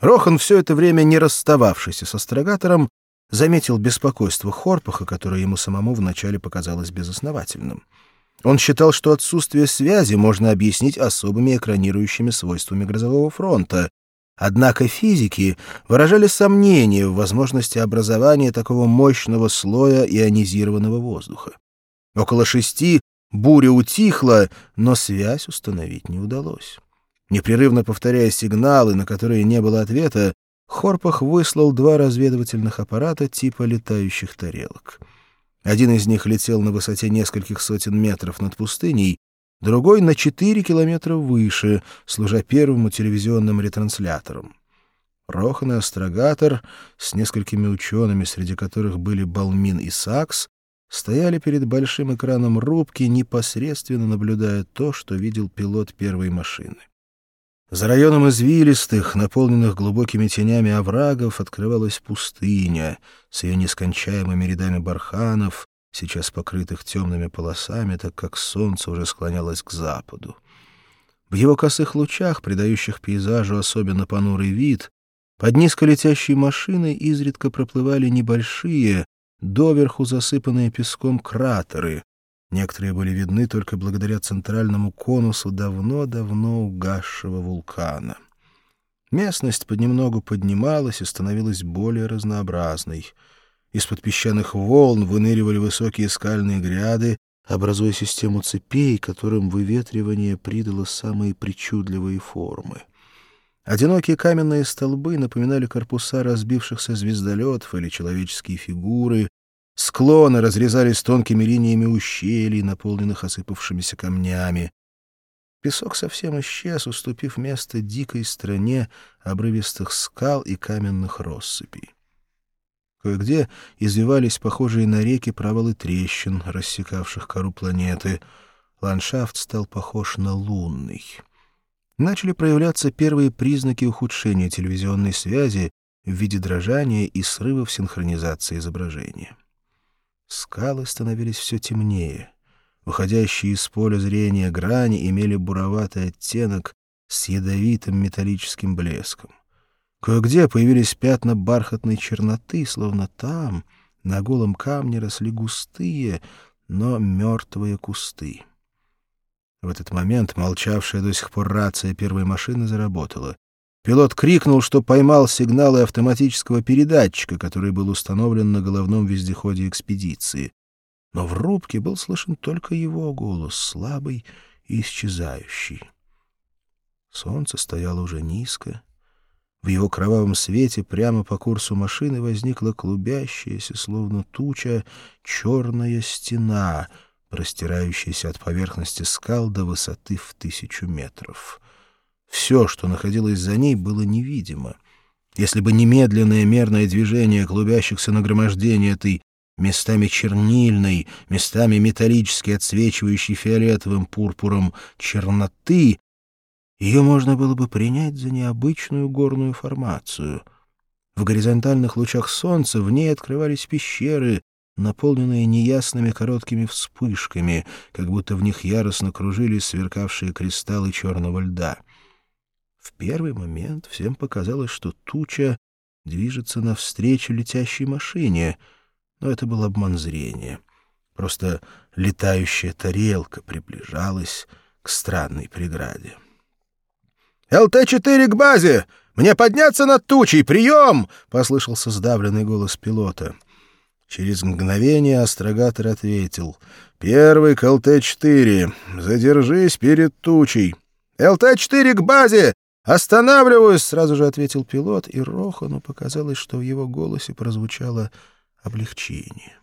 Рохан, все это время не расстававшийся с астрогатором, заметил беспокойство Хорпаха, которое ему самому вначале показалось безосновательным. Он считал, что отсутствие связи можно объяснить особыми экранирующими свойствами грозового фронта, однако физики выражали сомнения в возможности образования такого мощного слоя ионизированного воздуха. Около шести буря утихла, но связь установить не удалось. Непрерывно повторяя сигналы, на которые не было ответа, Хорпах выслал два разведывательных аппарата типа летающих тарелок. Один из них летел на высоте нескольких сотен метров над пустыней, другой — на четыре километра выше, служа первым телевизионным ретранслятором. Рохан и Астрогатор с несколькими учеными, среди которых были Балмин и Сакс, стояли перед большим экраном рубки, непосредственно наблюдая то, что видел пилот первой машины. За районом извилистых, наполненных глубокими тенями оврагов, открывалась пустыня с ее нескончаемыми рядами барханов, сейчас покрытых темными полосами, так как солнце уже склонялось к западу. В его косых лучах, придающих пейзажу особенно понурый вид, под низколетящей машиной изредка проплывали небольшие, доверху засыпанные песком кратеры, Некоторые были видны только благодаря центральному конусу давно-давно угасшего вулкана. Местность понемногу поднималась и становилась более разнообразной. Из-под песчаных волн выныривали высокие скальные гряды, образуя систему цепей, которым выветривание придало самые причудливые формы. Одинокие каменные столбы напоминали корпуса разбившихся звездолетов или человеческие фигуры, Склоны разрезались тонкими линиями ущелий, наполненных осыпавшимися камнями. Песок совсем исчез, уступив место дикой стране обрывистых скал и каменных россыпей. Кое-где извивались похожие на реки провалы трещин, рассекавших кору планеты. Ландшафт стал похож на лунный. Начали проявляться первые признаки ухудшения телевизионной связи в виде дрожания и срывов синхронизации изображения. Скалы становились все темнее. Выходящие из поля зрения грани имели буроватый оттенок с ядовитым металлическим блеском. Кое-где появились пятна бархатной черноты, словно там, на голом камне, росли густые, но мертвые кусты. В этот момент молчавшая до сих пор рация первой машины заработала. Пилот крикнул, что поймал сигналы автоматического передатчика, который был установлен на головном вездеходе экспедиции. Но в рубке был слышен только его голос, слабый и исчезающий. Солнце стояло уже низко. В его кровавом свете прямо по курсу машины возникла клубящаяся, словно туча, черная стена, простирающаяся от поверхности скал до высоты в тысячу метров. Все, что находилось за ней, было невидимо. Если бы немедленное мерное движение клубящихся нагромождений этой местами чернильной, местами металлически отсвечивающей фиолетовым пурпуром черноты, ее можно было бы принять за необычную горную формацию. В горизонтальных лучах солнца в ней открывались пещеры, наполненные неясными короткими вспышками, как будто в них яростно кружились сверкавшие кристаллы черного льда. В первый момент всем показалось, что туча движется навстречу летящей машине, но это был обман зрения. Просто летающая тарелка приближалась к странной преграде. «ЛТ-4 к базе! Мне подняться над тучей! Прием!» — послышался сдавленный голос пилота. Через мгновение астрогатор ответил. «Первый к ЛТ-4. Задержись перед тучей». «ЛТ-4 к базе! «Останавливаюсь!» — сразу же ответил пилот, и Рохану показалось, что в его голосе прозвучало облегчение.